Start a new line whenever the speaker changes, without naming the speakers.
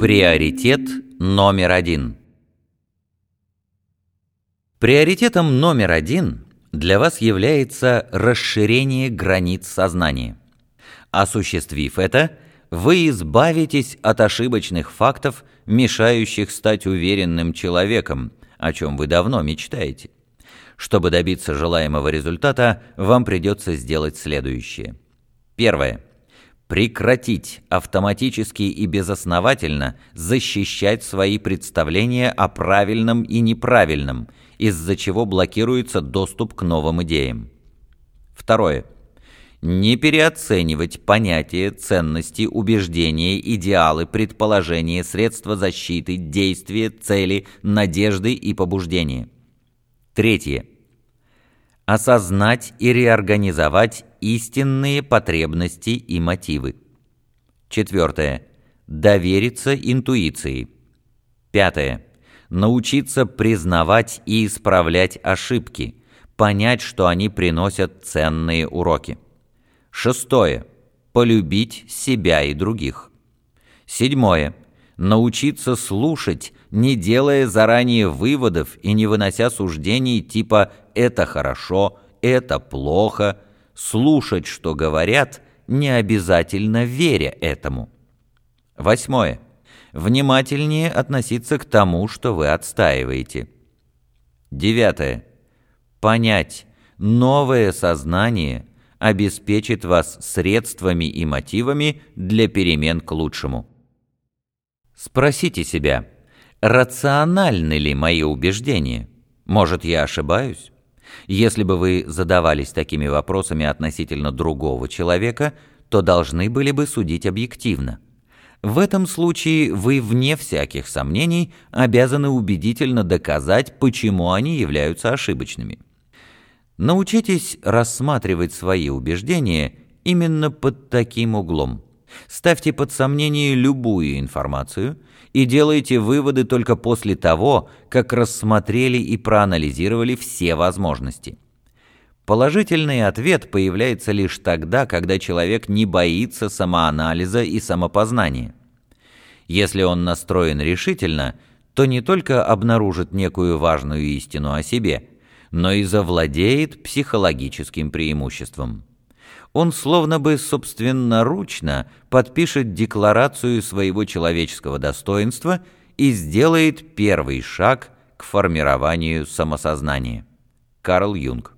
Приоритет номер один. Приоритетом номер один для вас является расширение границ сознания. Осуществив это, вы избавитесь от ошибочных фактов, мешающих стать уверенным человеком, о чем вы давно мечтаете. Чтобы добиться желаемого результата, вам придется сделать следующее. Первое прекратить автоматически и безосновательно защищать свои представления о правильном и неправильном, из-за чего блокируется доступ к новым идеям. Второе. Не переоценивать понятия, ценности, убеждения, идеалы, предположения, средства защиты, действия, цели, надежды и побуждения. Третье осознать и реорганизовать истинные потребности и мотивы. Четвертое. Довериться интуиции. Пятое. Научиться признавать и исправлять ошибки, понять, что они приносят ценные уроки. Шестое. Полюбить себя и других. Седьмое. Научиться слушать не делая заранее выводов и не вынося суждений типа «это хорошо», «это плохо», слушать, что говорят, не обязательно веря этому. Восьмое. Внимательнее относиться к тому, что вы отстаиваете. Девятое. Понять, новое сознание обеспечит вас средствами и мотивами для перемен к лучшему. Спросите себя – рациональны ли мои убеждения? Может, я ошибаюсь? Если бы вы задавались такими вопросами относительно другого человека, то должны были бы судить объективно. В этом случае вы, вне всяких сомнений, обязаны убедительно доказать, почему они являются ошибочными. Научитесь рассматривать свои убеждения именно под таким углом. Ставьте под сомнение любую информацию и делайте выводы только после того, как рассмотрели и проанализировали все возможности. Положительный ответ появляется лишь тогда, когда человек не боится самоанализа и самопознания. Если он настроен решительно, то не только обнаружит некую важную истину о себе, но и завладеет психологическим преимуществом он словно бы собственноручно подпишет декларацию своего человеческого достоинства и сделает первый шаг к формированию самосознания. Карл Юнг